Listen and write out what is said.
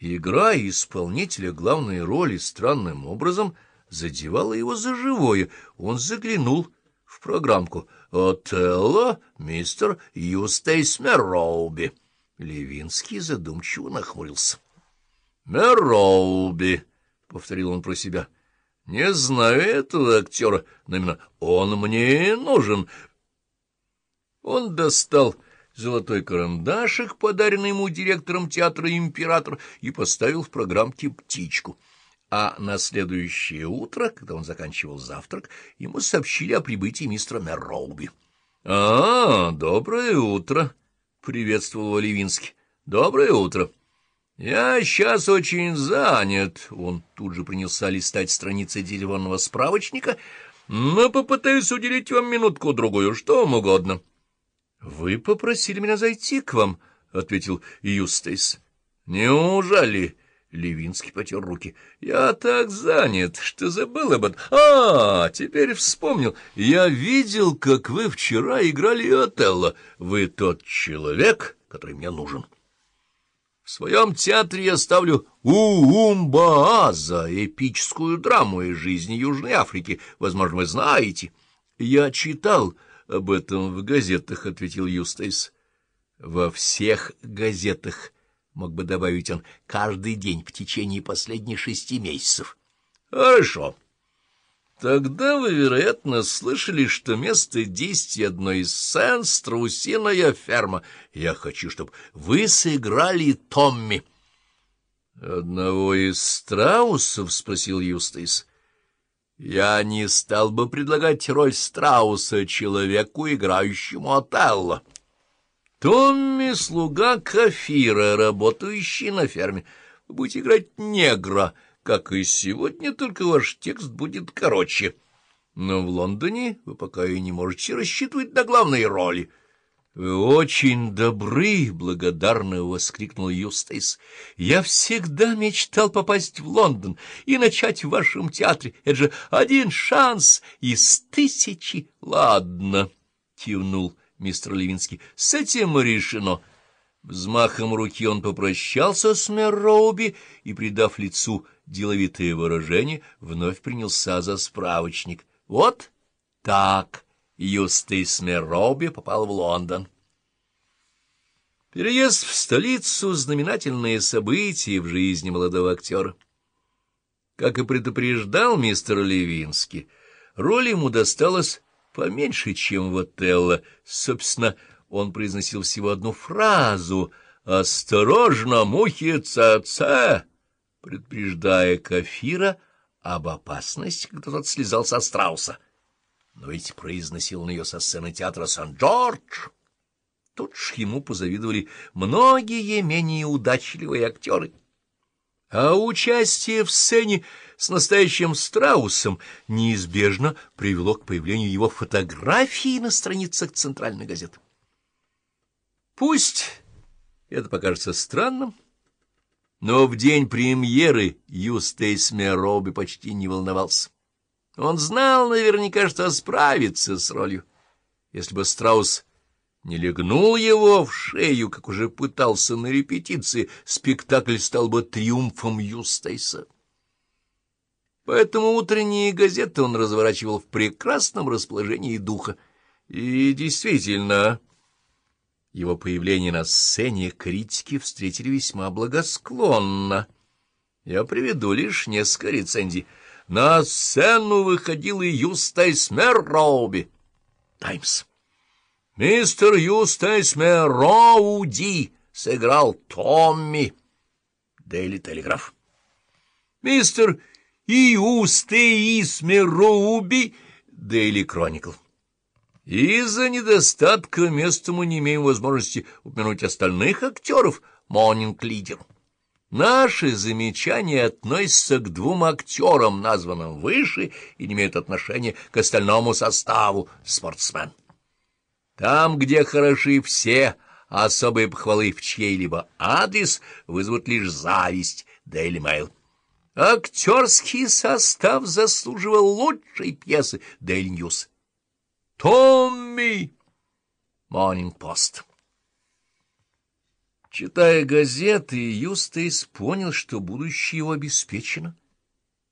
Игра исполнителя главной роли странным образом задевала его за живое. Он заглянул в программку «Отелло, мистер Юстейс Мерроуби». Левинский задумчиво нахмурился. «Мерроуби», — повторил он про себя, — «не знаю этого актера, но именно он мне нужен». Он достал золотой карандашик, подаренный ему директором театра «Император», и поставил в программке птичку. А на следующее утро, когда он заканчивал завтрак, ему сообщили о прибытии мистера Мерроуби. — А, доброе утро! — приветствовал Левинский. — Доброе утро! — Я сейчас очень занят. Он тут же принялся листать страницы телефонного справочника, но попытаюсь уделить вам минутку-другую, что вам угодно. —— Вы попросили меня зайти к вам, — ответил Юстейс. — Неужели? — Левинский потер руки. — Я так занят, что забыл об этом. А, теперь вспомнил. Я видел, как вы вчера играли Отелло. Вы тот человек, который мне нужен. В своем театре я ставлю «Уумбааза» — эпическую драму из жизни Южной Африки. Возможно, вы знаете. Я читал об этом в газетах, — ответил Юстейс. — Во всех газетах, — мог бы добавить он, — каждый день в течение последних шести месяцев. — Хорошо. Тогда вы, вероятно, слышали, что место действия одной из сцен — страусиная ферма. Я хочу, чтобы вы сыграли Томми. — Одного из страусов? — спросил Юстейс. Я не стал бы предлагать роль страуса человеку, играющему Отелло. Томми — слуга Кафира, работающий на ферме. Вы будете играть негра, как и сегодня, только ваш текст будет короче. Но в Лондоне вы пока и не можете рассчитывать на главные роли —— Вы очень добры, — благодарно воскликнул Юстейс. — Я всегда мечтал попасть в Лондон и начать в вашем театре. Это же один шанс из тысячи. — Ладно, — кивнул мистер Левинский, — с этим решено. Взмахом руки он попрощался с Мерроуби и, придав лицу деловитое выражение, вновь принялся за справочник. — Вот так. — Юстейс Мероби попал в Лондон. Переезд в столицу — знаменательное событие в жизни молодого актера. Как и предупреждал мистер Левинский, роль ему досталась поменьше, чем в Отелло. Собственно, он произносил всего одну фразу «Осторожно, мухи ЦЦ!» предупреждая Кафира об опасности, когда тот слезал со страуса но ведь произносил он ее со сцены театра Сан-Джордж. Тут ж ему позавидовали многие менее удачливые актеры. А участие в сцене с настоящим страусом неизбежно привело к появлению его фотографии на страницах центральной газеты. Пусть это покажется странным, но в день премьеры Юстейс Мероби почти не волновался. Он знал наверняка, что справится с ролью. Если бы Страус не легнул его в шею, как уже пытался на репетиции, спектакль стал бы триумфом Юстейса. Поэтому утренние газеты он разворачивал в прекрасном расположении духа. И действительно, его появление на сцене критики встретили весьма благосклонно. Я приведу лишь несколько рецензий — на сцену выходил и Юстайс Мерроуби. Таймс. Мистер Юстайс Мерроуди сыграл Томми. Дейли Телеграф. Мистер Юстейс Мерроуби. Дейли Кроникл. Из-за недостатка места мы не имеем возможности упомянуть остальных актеров Монинг Лидер. Наши замечания относятся к двум актерам, названным выше, и не имеют отношения к остальному составу спортсмен. Там, где хороши все, особые похвалы в чьей-либо адрес вызовут лишь зависть Daily Mail. Актерский состав заслуживал лучшей пьесы Daily News. Томми! Morning Post. Читая газеты, Юстейс понял, что будущее его обеспечено.